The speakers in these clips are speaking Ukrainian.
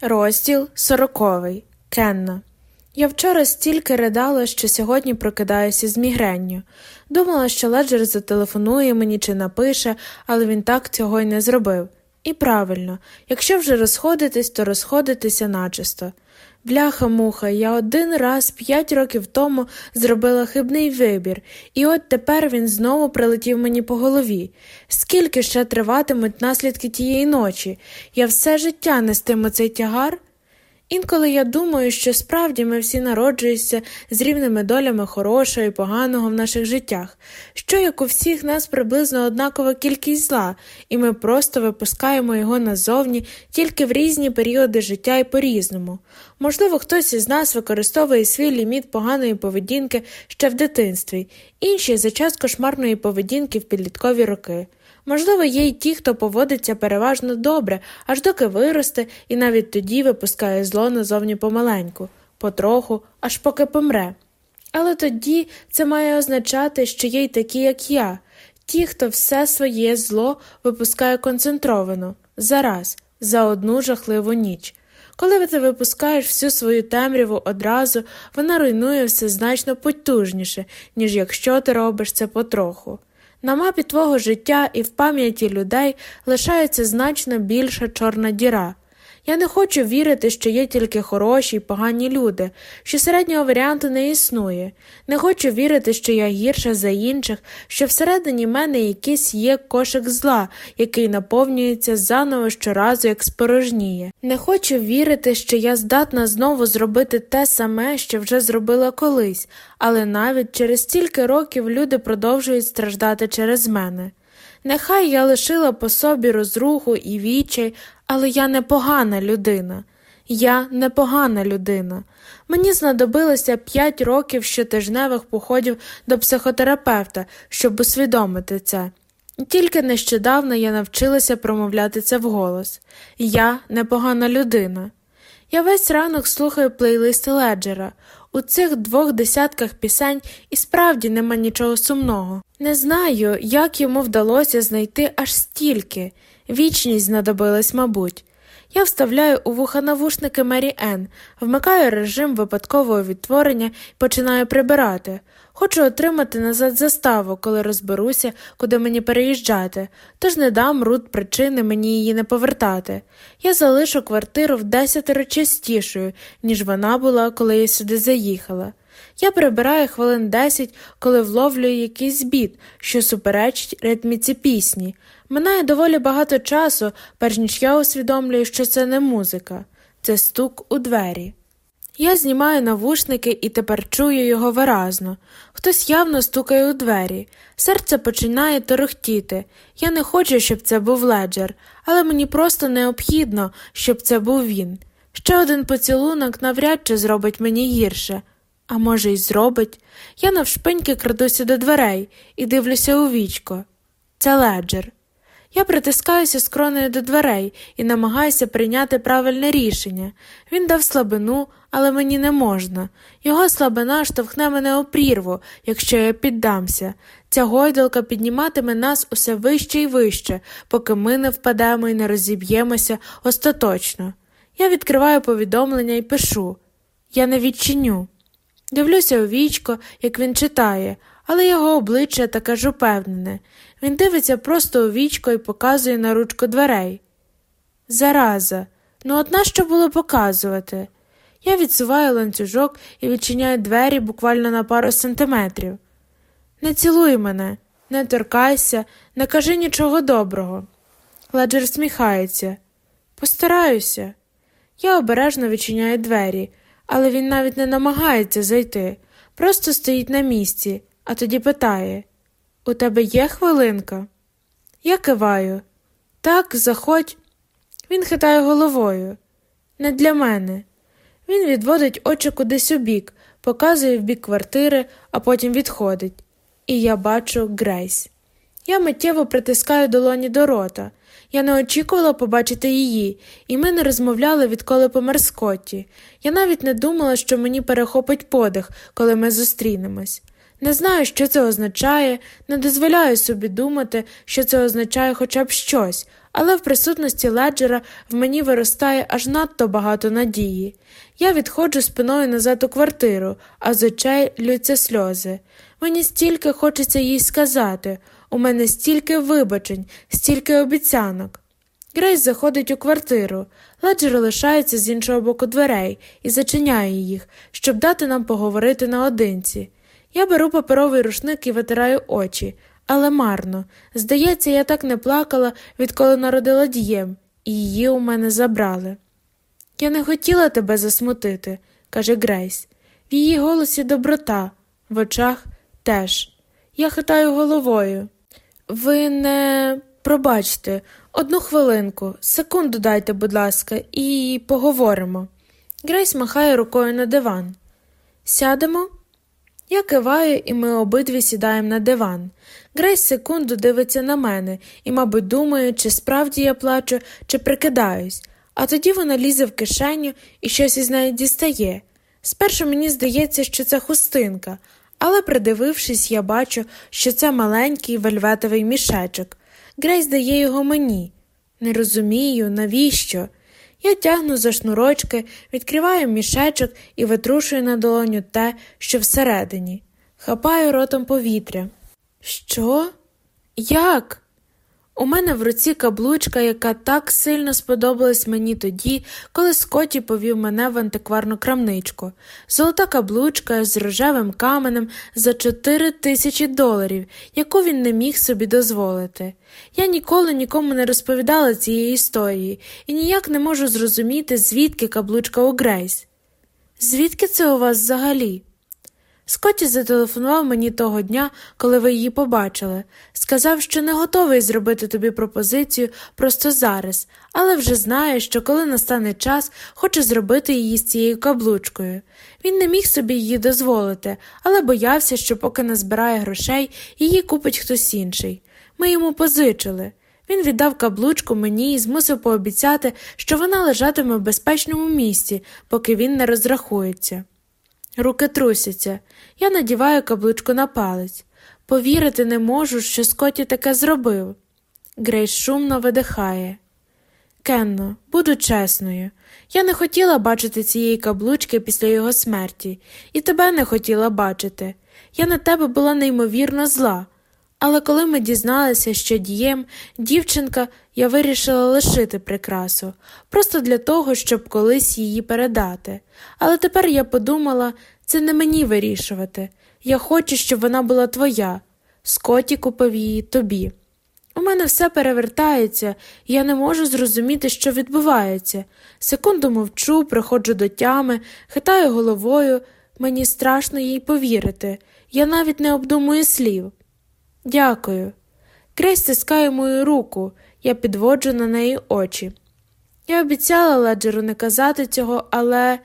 Розділ сороковий. Кенна. Я вчора стільки ридала, що сьогодні прокидаюся з мігренню. Думала, що леджер зателефонує мені чи напише, але він так цього й не зробив. І правильно, якщо вже розходитись, то розходитися начисто. Бляха муха, я один раз п'ять років тому зробила хибний вибір, і от тепер він знову прилетів мені по голові. Скільки ще триватимуть наслідки тієї ночі? Я все життя нестиму цей тягар? Інколи я думаю, що справді ми всі народжуємося з рівними долями хорошого і поганого в наших життях, що як у всіх нас приблизно однакова кількість зла, і ми просто випускаємо його назовні тільки в різні періоди життя і по-різному. Можливо, хтось із нас використовує свій ліміт поганої поведінки ще в дитинстві, інші за час кошмарної поведінки в підліткові роки. Можливо, є й ті, хто поводиться переважно добре, аж доки виросте, і навіть тоді випускає зло назовні помаленьку, потроху, аж поки помре. Але тоді це має означати, що є й такі, як я, ті, хто все своє зло випускає концентровано, зараз, за одну жахливу ніч. Коли ти випускаєш всю свою темряву одразу, вона руйнує все значно потужніше, ніж якщо ти робиш це потроху. На мапі твого життя і в пам'яті людей лишається значно більша чорна діра. Я не хочу вірити, що є тільки хороші й погані люди, що середнього варіанту не існує. Не хочу вірити, що я гірша за інших, що всередині мене якийсь є кошик зла, який наповнюється заново щоразу, як спорожніє. Не хочу вірити, що я здатна знову зробити те саме, що вже зробила колись, але навіть через стільки років люди продовжують страждати через мене. Нехай я лишила по собі розруху і вічай, але я непогана людина. Я непогана людина. Мені знадобилося п'ять років щотижневих походів до психотерапевта, щоб усвідомити це. Тільки нещодавно я навчилася промовляти це вголос Я непогана людина. Я весь ранок слухаю плейлисти леджера. У цих двох десятках пісень і справді нема нічого сумного. Не знаю, як йому вдалося знайти аж стільки. Вічність знадобилась, мабуть. Я вставляю у вуха навушники Мері Енн, вмикаю режим випадкового відтворення і починаю прибирати. Хочу отримати назад заставу, коли розберуся, куди мені переїжджати, тож не дам Рут причини мені її не повертати. Я залишу квартиру в десятеро частішою, ніж вона була, коли я сюди заїхала. Я прибираю хвилин десять, коли вловлюю якийсь збіт, що суперечить ритміці пісні. Минає доволі багато часу, перш ніж я усвідомлюю, що це не музика, це стук у двері. Я знімаю навушники і тепер чую його виразно. Хтось явно стукає у двері. Серце починає торохтіти. Я не хочу, щоб це був леджер, але мені просто необхідно, щоб це був він. Ще один поцілунок навряд чи зробить мені гірше. А може, й зробить. Я навшпиньки крадуся до дверей і дивлюся у вічко. Це леджер. Я притискаюся скронею до дверей і намагаюся прийняти правильне рішення. Він дав слабину, але мені не можна. Його слабина штовхне мене у прірву, якщо я піддамся. Ця гойдалка підніматиме нас усе вище і вище, поки ми не впадемо і не розіб'ємося остаточно. Я відкриваю повідомлення і пишу Я не відчиню. Дивлюся у вічко, як він читає, але його обличчя таке ж упевнене. Він дивиться просто у вічко і показує на ручку дверей. Зараза, ну от нащо було показувати? Я відсуваю ланцюжок і відчиняю двері буквально на пару сантиметрів. Не цілуй мене, не торкайся, не кажи нічого доброго. Леджер сміхається. Постараюся. Я обережно відчиняю двері, але він навіть не намагається зайти, просто стоїть на місці, а тоді питає У тебе є хвилинка? Я киваю. Так, заходь. Він хитає головою. Не для мене. Він відводить очі кудись у бік, показує в бік квартири, а потім відходить. І я бачу Грейс. Я миттєво притискаю долоні до рота. Я не очікувала побачити її, і ми не розмовляли, відколи помер Скотті. Я навіть не думала, що мені перехопить подих, коли ми зустрінемось. Не знаю, що це означає, не дозволяю собі думати, що це означає хоча б щось, але в присутності леджера в мені виростає аж надто багато надії. Я відходжу спиною назад у квартиру, а з очей лються сльози. Мені стільки хочеться їй сказати, у мене стільки вибачень, стільки обіцянок. Грейс заходить у квартиру, леджер лишається з іншого боку дверей і зачиняє їх, щоб дати нам поговорити наодинці. Я беру паперовий рушник і витираю очі, але марно. Здається, я так не плакала, відколи народила дієм, і її у мене забрали. Я не хотіла тебе засмутити, каже Грейс. В її голосі доброта, в очах теж. Я хитаю головою. Ви не пробачте, одну хвилинку, секунду дайте, будь ласка, і поговоримо. Грейс махає рукою на диван. Сядемо? Я киваю, і ми обидві сідаємо на диван. Грейс секунду дивиться на мене і, мабуть, думає, чи справді я плачу, чи прикидаюсь, а тоді вона лізе в кишеню і щось із неї дістає. Спершу мені здається, що це хустинка, але, придивившись, я бачу, що це маленький вельветовий мішечок. Грейс дає його мені. Не розумію, навіщо. Я тягну за шнурочки, відкриваю мішечок і витрушую на долоню те, що всередині. Хапаю ротом повітря. Що? Як? У мене в руці каблучка, яка так сильно сподобалась мені тоді, коли Скотті повів мене в антикварну крамничку. Золота каблучка з рожевим каменем за чотири тисячі доларів, яку він не міг собі дозволити. Я ніколи нікому не розповідала цієї історії і ніяк не можу зрозуміти, звідки каблучка у Грейс. Звідки це у вас взагалі? Скотті зателефонував мені того дня, коли ви її побачили. Сказав, що не готовий зробити тобі пропозицію просто зараз, але вже знає, що коли настане час, хоче зробити її з цією каблучкою. Він не міг собі її дозволити, але боявся, що поки назбирає грошей, її купить хтось інший. Ми йому позичили. Він віддав каблучку мені і змусив пообіцяти, що вона лежатиме в безпечному місці, поки він не розрахується. Руки трусяться. Я надіваю каблучку на палець. Повірити не можу, що Скотті таке зробив. Грейс шумно видихає. Кенно, буду чесною. Я не хотіла бачити цієї каблучки після його смерті, і тебе не хотіла бачити. Я на тебе була неймовірно зла. Але коли ми дізналися, що дієм, дівчинка, я вирішила лишити прикрасу, просто для того, щоб колись її передати. Але тепер я подумала, це не мені вирішувати. Я хочу, щоб вона була твоя. Скоті купив її тобі. У мене все перевертається, і я не можу зрозуміти, що відбувається. Секунду мовчу, приходжу до тями, хитаю головою, мені страшно їй повірити. Я навіть не обдумую слів. Дякую. Крейс стискає мою руку, я підводжу на неї очі. Я обіцяла леджеру не казати цього, але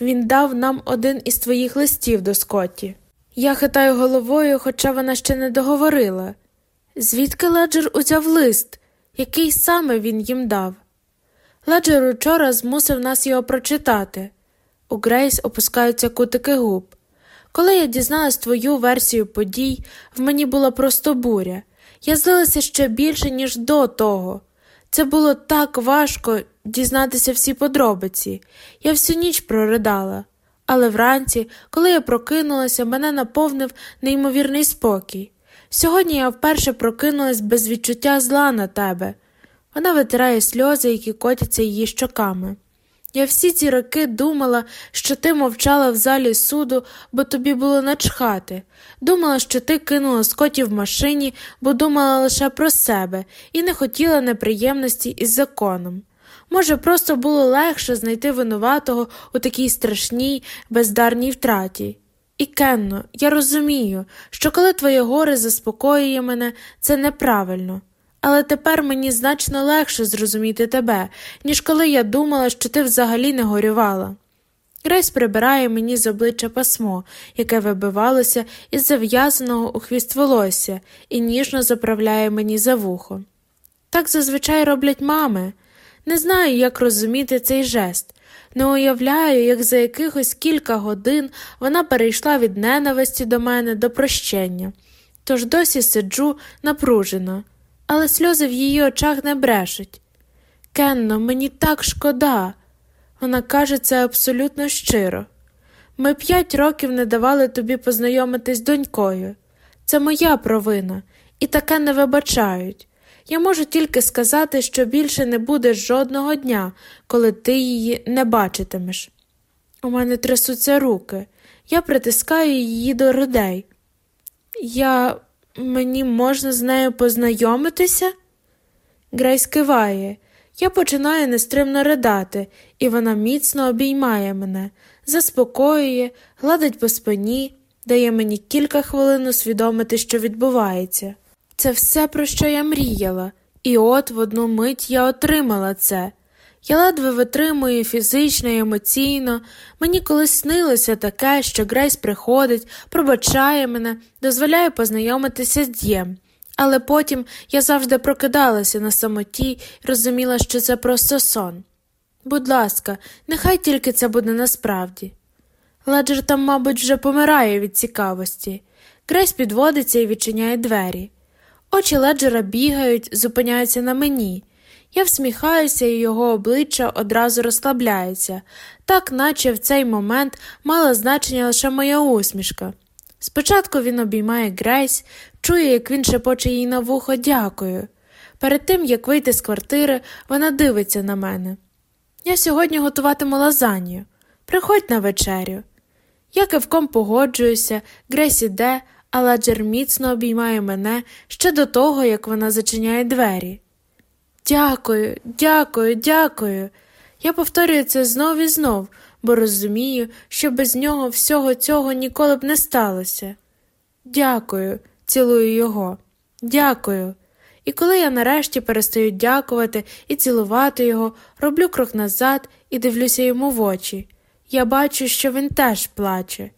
він дав нам один із твоїх листів до Скотті. Я хитаю головою, хоча вона ще не договорила. Звідки леджер узяв лист, який саме він їм дав? Леджер учора змусив нас його прочитати. У Грейс опускаються кутики губ. Коли я дізналась твою версію подій, в мені була просто буря. Я злилася ще більше, ніж до того. Це було так важко дізнатися всі подробиці. Я всю ніч проридала. Але вранці, коли я прокинулася, мене наповнив неймовірний спокій. Сьогодні я вперше прокинулась без відчуття зла на тебе. Вона витирає сльози, які котяться її щоками. Я всі ці роки думала, що ти мовчала в залі суду, бо тобі було начхати. Думала, що ти кинула Скоті в машині, бо думала лише про себе і не хотіла неприємності із законом. Може, просто було легше знайти винуватого у такій страшній, бездарній втраті. І Кенно, я розумію, що коли твоє горе заспокоює мене, це неправильно. Але тепер мені значно легше зрозуміти тебе, ніж коли я думала, що ти взагалі не горювала. Грейс прибирає мені з обличчя пасмо, яке вибивалося із зав'язаного у хвіст волосся, і ніжно заправляє мені за вухо. Так зазвичай роблять мами. Не знаю, як розуміти цей жест, не уявляю, як за якихось кілька годин вона перейшла від ненависті до мене до прощення, тож досі сиджу напружено. Але сльози в її очах не брешуть. Кенно, мені так шкода. Вона каже це абсолютно щиро. Ми п'ять років не давали тобі познайомитись з донькою. Це моя провина, і таке не вибачають. Я можу тільки сказати, що більше не буде жодного дня, коли ти її не бачитимеш. У мене трясуться руки, я притискаю її до грудей. Я мені можна з нею познайомитися? Грейс киває. Я починаю нестримно ридати, і вона міцно обіймає мене, заспокоює, гладить по спині, дає мені кілька хвилин усвідомити, що відбувається. Це все, про що я мріяла, і от в одну мить я отримала це. Я ледве витримую фізично і емоційно, мені колись снилося таке, що Грейс приходить, пробачає мене, дозволяє познайомитися з дієм. Але потім я завжди прокидалася на самоті і розуміла, що це просто сон. Будь ласка, нехай тільки це буде насправді. Леджер там, мабуть, вже помирає від цікавості. Грейс підводиться і відчиняє двері. Очі леджера бігають, зупиняються на мені. Я всміхаюся, і його обличчя одразу розслабляється, так наче в цей момент мала значення лише моя усмішка. Спочатку він обіймає Грейс, чує, як він шепоче їй на вухо дякую. Перед тим, як вийти з квартири, вона дивиться на мене. Я сьогодні готуватиму лазанью. Приходь на вечерю. Я кивком погоджуюся, Грейс іде, а ладжер міцно обіймає мене ще до того, як вона зачиняє двері. Дякую, дякую, дякую. Я повторюю це знов і знов, бо розумію, що без нього всього цього ніколи б не сталося. Дякую, цілую його. Дякую. І коли я нарешті перестаю дякувати і цілувати його, роблю крок назад і дивлюся йому в очі. Я бачу, що він теж плаче.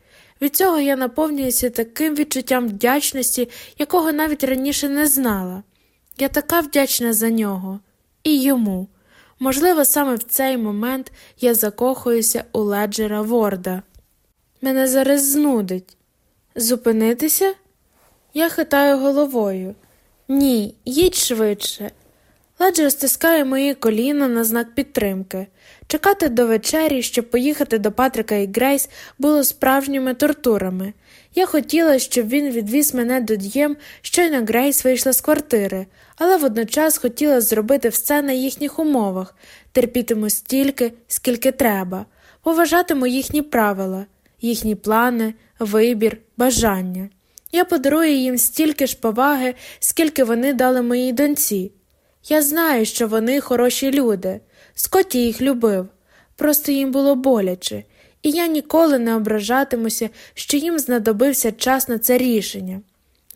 Від цього я наповнююся таким відчуттям вдячності, якого навіть раніше не знала. Я така вдячна за нього і йому. Можливо, саме в цей момент я закохуюся у леджера Ворда. Мене зараз знудить. Зупинитися? Я хитаю головою. Ні, їдь швидше. Леджер стискає мої коліна на знак підтримки. Чекати до вечері, щоб поїхати до Патрика і Грейс, було справжніми тортурами. Я хотіла, щоб він відвіз мене до дієм, щойно Грейс вийшла з квартири, але водночас хотіла зробити все на їхніх умовах, терпітиму стільки, скільки треба, поважатиму їхні правила, їхні плани, вибір, бажання. Я подарую їм стільки ж поваги, скільки вони дали моїй доньці. Я знаю, що вони хороші люди. Скотті їх любив, просто їм було боляче, і я ніколи не ображатимуся, що їм знадобився час на це рішення.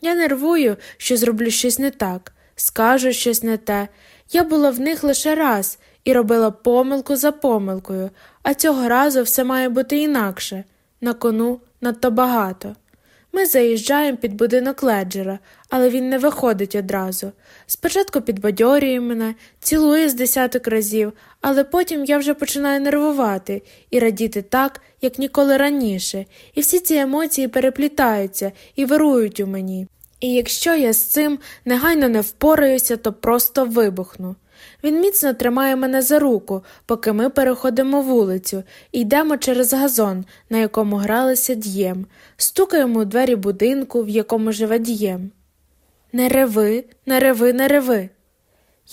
Я нервую, що зроблю щось не так, скажу щось не те. Я була в них лише раз і робила помилку за помилкою, а цього разу все має бути інакше на кону надто багато. Ми заїжджаємо під будинок леджера, але він не виходить одразу. Спочатку підбадьорює мене, цілує з десяток разів, але потім я вже починаю нервувати і радіти так, як ніколи раніше, і всі ці емоції переплітаються і вирують у мені. І якщо я з цим негайно не впораюся, то просто вибухну. Він міцно тримає мене за руку, поки ми переходимо вулицю і йдемо через газон, на якому гралися дієм, стукаємо у двері будинку, в якому живе дієм. Не реви, не реви, не реви.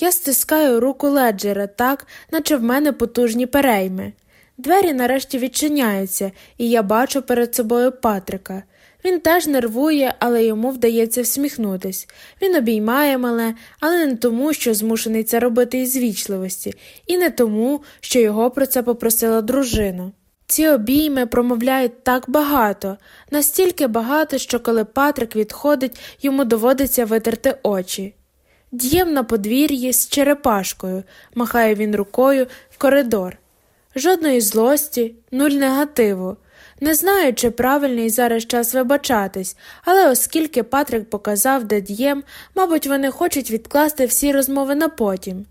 Я стискаю руку леджера так, наче в мене потужні перейми. Двері нарешті відчиняються, і я бачу перед собою Патрика. Він теж нервує, але йому вдається всміхнутись. Він обіймає мене, але не тому, що змушений це робити із вічливості, і не тому, що його про це попросила дружина. Ці обійми промовляють так багато, настільки багато, що коли Патрик відходить, йому доводиться витерти очі. Д'єм на подвір'ї з черепашкою, махає він рукою в коридор. Жодної злості, нуль негативу. Не знаю, чи правильний зараз час вибачатись, але оскільки Патрик показав дед'єм, мабуть, вони хочуть відкласти всі розмови на потім.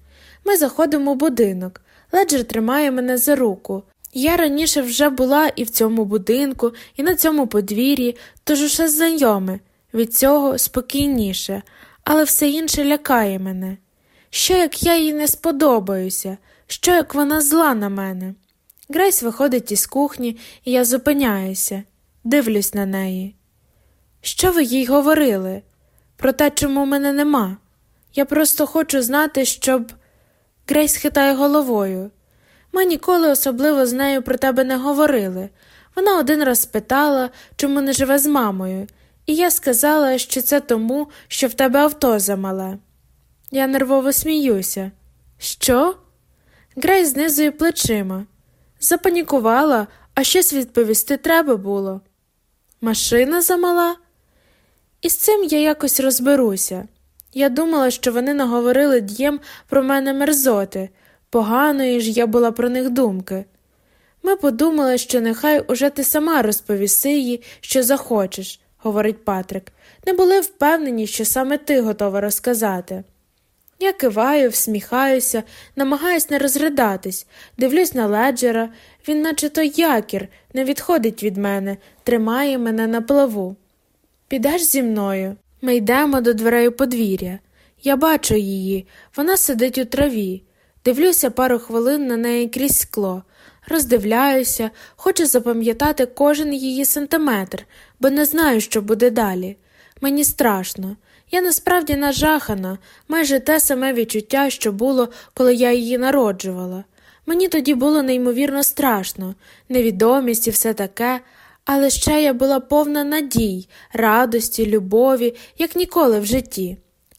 Ми заходимо в будинок. Леджер тримає мене за руку. Я раніше вже була і в цьому будинку, і на цьому подвір'ї, тож усе знайоме, від цього спокійніше, але все інше лякає мене. Що як я їй не сподобаюся, що як вона зла на мене? Грейс виходить із кухні, і я зупиняюся, дивлюсь на неї. Що ви їй говорили? Про те, чому мене нема? Я просто хочу знати, щоб. Грейс хитає головою. Ми ніколи особливо з нею про тебе не говорили. Вона один раз спитала, чому не живе з мамою, і я сказала, що це тому, що в тебе авто замале. Я нервово сміюся. Що? Грейс знизує плечима. Запанікувала, а щось відповісти треба було. Машина замала? І з цим я якось розберуся. Я думала, що вони наговорили дієм про мене мерзоти, поганої ж я була про них думки. Ми подумали, що нехай уже ти сама розповіси їй, що захочеш, говорить Патрик. Не були впевнені, що саме ти готова розказати. Я киваю, всміхаюся, намагаюсь не розридатись, дивлюсь на леджера, він, наче то якір, не відходить від мене, тримає мене на плаву. Підеш зі мною. Ми йдемо до дверей подвір'я. Я бачу її, вона сидить у траві. Дивлюся пару хвилин на неї крізь скло, роздивляюся, хочу запам'ятати кожен її сантиметр, бо не знаю, що буде далі. Мені страшно. Я насправді нажахана, майже те саме відчуття, що було, коли я її народжувала. Мені тоді було неймовірно страшно, невідомість і все таке, але ще я була повна надій, радості, любові, як ніколи в житті.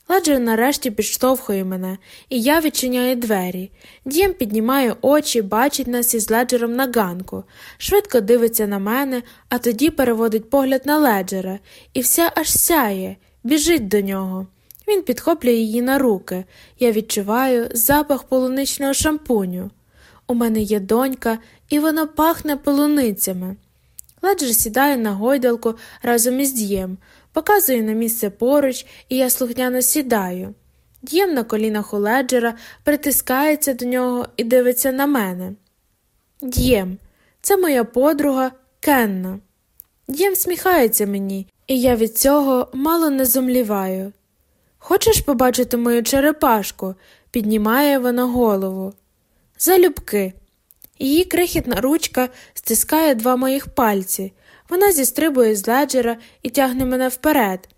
Ладжер нарешті підштовхує мене, і я відчиняю двері. Дім піднімає очі, бачить нас із леджером на ганку, швидко дивиться на мене, а тоді переводить погляд на леджера, і вся аж сяє, біжить до нього. Він підхоплює її на руки. Я відчуваю запах полуничного шампуню. У мене є донька, і вона пахне полуницями. Леджер сідає на гойдалку разом із дієм, показує на місце поруч, і я слухняно сідаю. Дієм на колінах у леджера притискається до нього і дивиться на мене. Дієм, це моя подруга Кенна. Дієм сміхається мені, і я від цього мало не зумліваю. Хочеш побачити мою черепашку? піднімає вона голову. Залюбки. Її крихітна ручка стискає два моїх пальці. Вона зістрибує з леджера і тягне мене вперед.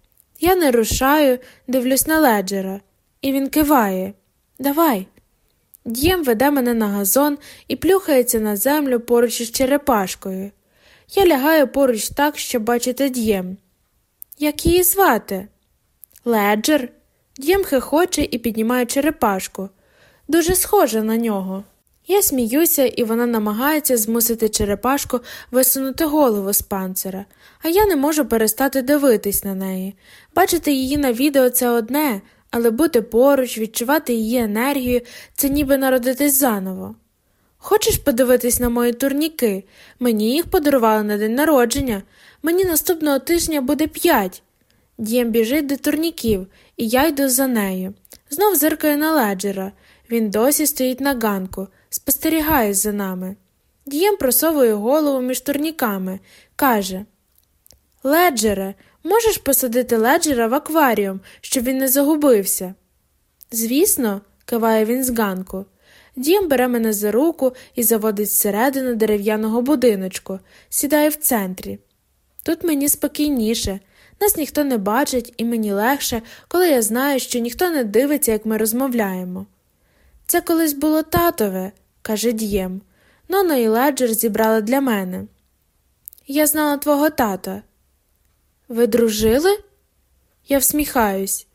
Я не рушаю, дивлюсь на леджера, і він киває. Давай. Д'єм веде мене на газон і плюхається на землю поруч із черепашкою. Я лягаю поруч так, щоб бачити д'єм. Як її звати? Леджер. Д'єм хихоче і піднімає черепашку. Дуже схожа на нього. Я сміюся, і вона намагається змусити черепашку висунути голову з панцира, а я не можу перестати дивитись на неї. Бачити її на відео це одне, але бути поруч, відчувати її енергію це ніби народитись заново. Хочеш подивитись на мої турніки? Мені їх подарували на день народження. Мені наступного тижня буде п'ять. Дієм біжить до турніків, і я йду за нею. Знов зиркаю на леджера. Він досі стоїть на ганку спостерігає за нами. Дієм просовує голову між турніками, каже Леджере, можеш посадити леджера в акваріум, щоб він не загубився? Звісно, киває він з ганку. Дієм бере мене за руку і заводить всередину дерев'яного будиночку, сідає в центрі. Тут мені спокійніше, нас ніхто не бачить, і мені легше, коли я знаю, що ніхто не дивиться, як ми розмовляємо. Це колись було татове, каже Д'єм. Нона і леджер зібрали для мене. Я знала твого тата. Ви дружили? Я всміхаюсь.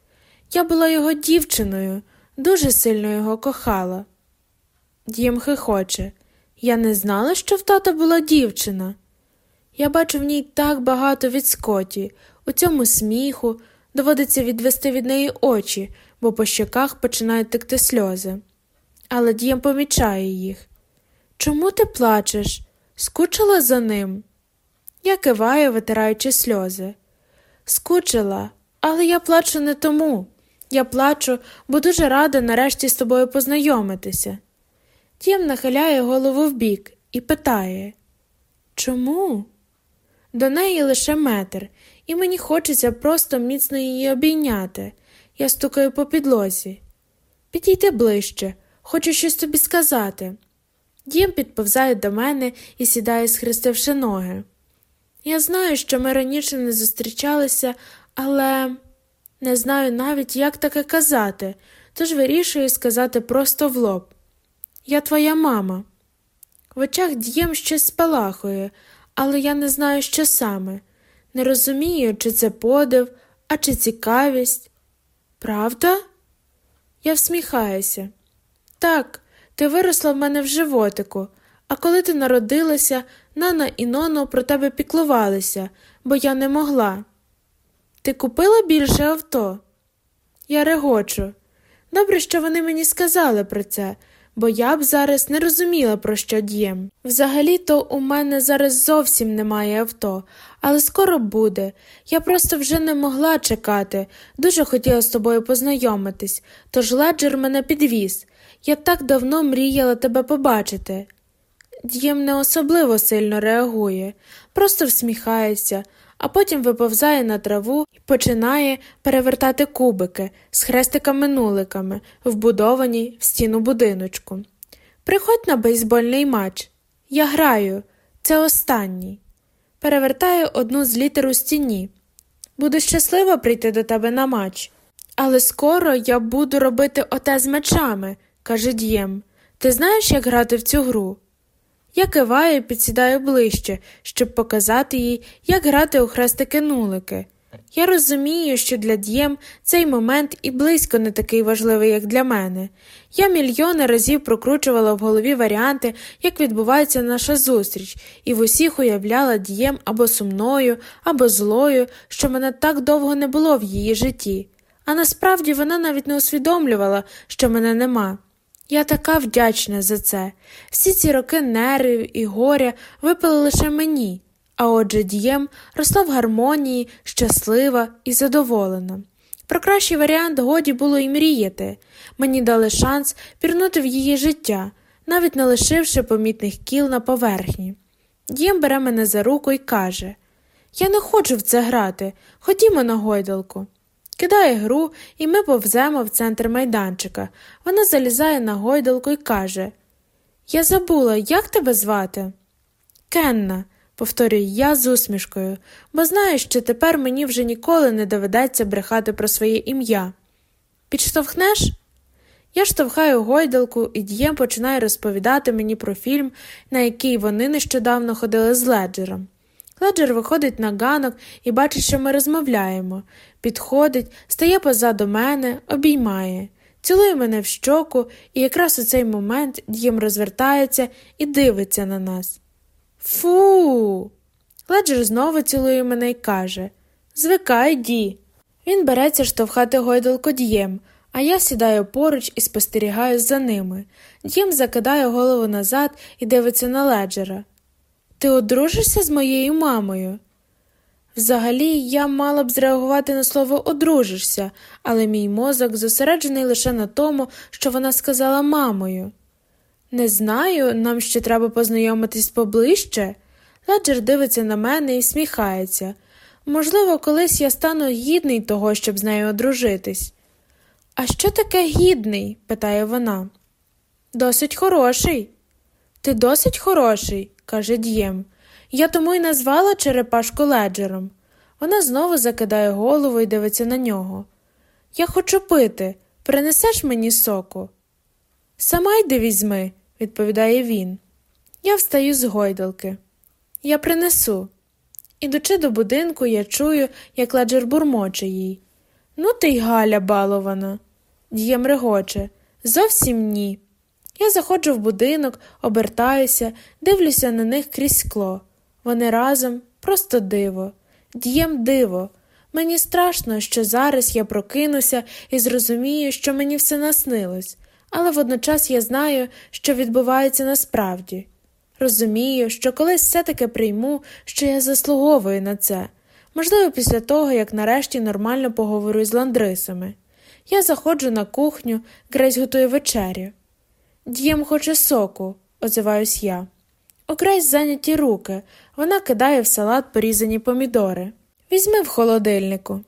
Я була його дівчиною, дуже сильно його кохала. Д'єм хихоче. Я не знала, що в тата була дівчина. Я бачу в ній так багато від Скоті, у цьому сміху, доводиться відвести від неї очі, бо по щоках починають текти сльози але Дієм помічає їх. Чому ти плачеш? Скучила за ним? Я киваю, витираючи сльози. Скучила, але я плачу не тому. Я плачу, бо дуже рада нарешті з тобою познайомитися. Дієм нахиляє голову вбік і питає Чому? До неї лише метр, і мені хочеться просто міцно її обійняти. Я стукаю по підлозі. Підійди ближче, хочу щось тобі сказати. Дім підповзає до мене і сідає, схрестивши ноги. Я знаю, що ми раніше не зустрічалися, але не знаю навіть, як таке казати, тож вирішую сказати просто в лоб. Я твоя мама. В очах дієм щось спалахує, але я не знаю, що саме. Не розумію, чи це подив, а чи цікавість. Правда? Я всміхаюся. Так, ти виросла в мене в животику, а коли ти народилася, Нана і Ноно про тебе піклувалися, бо я не могла. Ти купила більше авто? Я регочу. Добре, що вони мені сказали про це, бо я б зараз не розуміла, про що дієм. Взагалі-то у мене зараз зовсім немає авто, але скоро буде. Я просто вже не могла чекати, дуже хотіла з тобою познайомитись, тож леджер мене підвіз. Я так давно мріяла тебе побачити. Дієм не особливо сильно реагує, просто всміхається, а потім виповзає на траву і починає перевертати кубики з хрестиками-нуликами, вбудовані в стіну будиночку. Приходь на бейсбольний матч. Я граю, це останній. Перевертаю одну з літер у стіні. Буду щаслива прийти до тебе на матч. Але скоро я буду робити оте з мечами, каже Д'єм. Ти знаєш, як грати в цю гру? Я киваю і підсідаю ближче, щоб показати їй, як грати у хрестики-нулики. Я розумію, що для Д'єм цей момент і близько не такий важливий, як для мене. Я мільйони разів прокручувала в голові варіанти, як відбувається наша зустріч, і в усіх уявляла Д'єм або сумною, або злою, що мене так довго не було в її житті. А насправді вона навіть не усвідомлювала, що мене нема. Я така вдячна за це. Всі ці роки нервів і горя випали лише мені, а отже дієм росла в гармонії, щаслива і задоволена. Про кращий варіант годі було й мріяти. Мені дали шанс пірнути в її життя, навіть не лишивши помітних кіл на поверхні. Дієм бере мене за руку і каже Я не хочу в це грати. Ходімо на гойдалку. Кидає гру, і ми повземо в центр майданчика. Вона залізає на гойдалку і каже Я забула, як тебе звати? Кенна, повторюю я з усмішкою, бо знаю, що тепер мені вже ніколи не доведеться брехати про своє ім'я. Підштовхнеш? Я штовхаю гойдалку, і дієм починає розповідати мені про фільм, на який вони нещодавно ходили з леджером. Леджер виходить на ганок і бачить, що ми розмовляємо. Підходить, стає позаду мене, обіймає, цілує мене в щоку, і якраз у цей момент дієм розвертається і дивиться на нас. Фу. Леджер знову цілує мене і каже Звикай, ді. Він береться штовхати гойдалку дієм, а я сідаю поруч і спостерігаю за ними. Дієм закидає голову назад і дивиться на леджера. Ти одружишся з моєю мамою? Взагалі, я мала б зреагувати на слово одружишся, але мій мозок зосереджений лише на тому, що вона сказала мамою. Не знаю, нам ще треба познайомитись поближче. Ладжер дивиться на мене і сміхається. Можливо, колись я стану гідний того, щоб з нею одружитись. А що таке гідний? питає вона. Досить хороший. Ти досить хороший, каже Д'єм. Я тому й назвала черепашку леджером. Вона знову закидає голову і дивиться на нього. Я хочу пити. Принесеш мені соку? Сама йди візьми, відповідає він. Я встаю з гойдалки. Я принесу. Ідучи до будинку, я чую, як леджер бурмоче їй. Ну, ти й Галя балована. Дієм регоче. Зовсім ні. Я заходжу в будинок, обертаюся, дивлюся на них крізь скло. Вони разом просто диво, дієм диво. Мені страшно, що зараз я прокинуся і зрозумію, що мені все наснилось, але водночас я знаю, що відбувається насправді. Розумію, що колись все таки прийму, що я заслуговую на це, можливо, після того, як нарешті нормально поговорю з ландрисами. Я заходжу на кухню, Грейс готує вечерю. Дієм хоче соку, озиваюсь я. Грейс зайняті руки, вона кидає в салат порізані помідори. Візьми в холодильнику.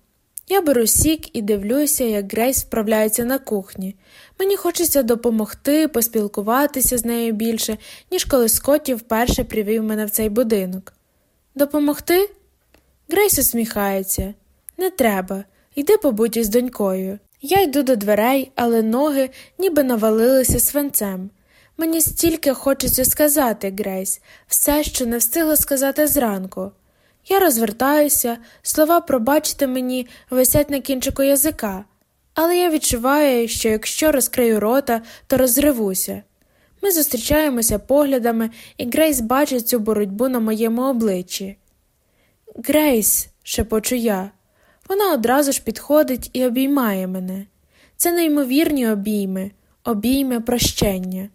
Я беру сік і дивлюся, як Грейс вправляється на кухні. Мені хочеться допомогти, поспілкуватися з нею більше, ніж коли Скотті вперше привів мене в цей будинок. Допомогти? Грейс усміхається. Не треба. Йди побудь із донькою. Я йду до дверей, але ноги ніби навалилися свинцем. Мені стільки хочеться сказати, Грейс, все, що не встигла сказати зранку. Я розвертаюся, слова пробачте мені висять на кінчику язика, але я відчуваю, що якщо розкрию рота, то розривуся. Ми зустрічаємося поглядами, і Грейс бачить цю боротьбу на моєму обличчі. Грейс, шепочу я. Вона одразу ж підходить і обіймає мене. Це неймовірні обійми, обійми прощення.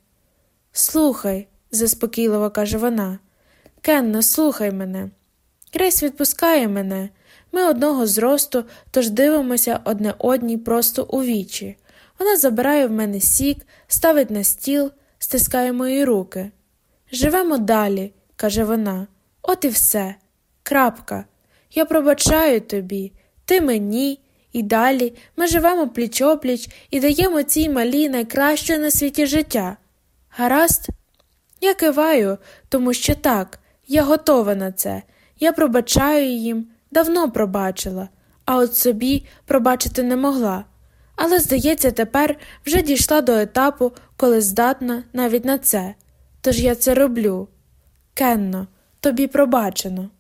Слухай, заспокійливо каже вона. Кенно, слухай мене. Грейс відпускає мене. Ми одного зросту, тож дивимося одне одній просто у вічі. Вона забирає в мене сік, ставить на стіл, стискає мої руки. Живемо далі, каже вона. От і все. Крапка. Я пробачаю тобі, ти мені, і далі ми живемо пліч опліч і даємо цій малі найкраще на світі життя. Гаразд? Я киваю, тому що так, я готова на це. Я пробачаю їм, давно пробачила, а от собі пробачити не могла. Але, здається, тепер вже дійшла до етапу, коли здатна навіть на це. Тож я це роблю. Кенно, тобі пробачено.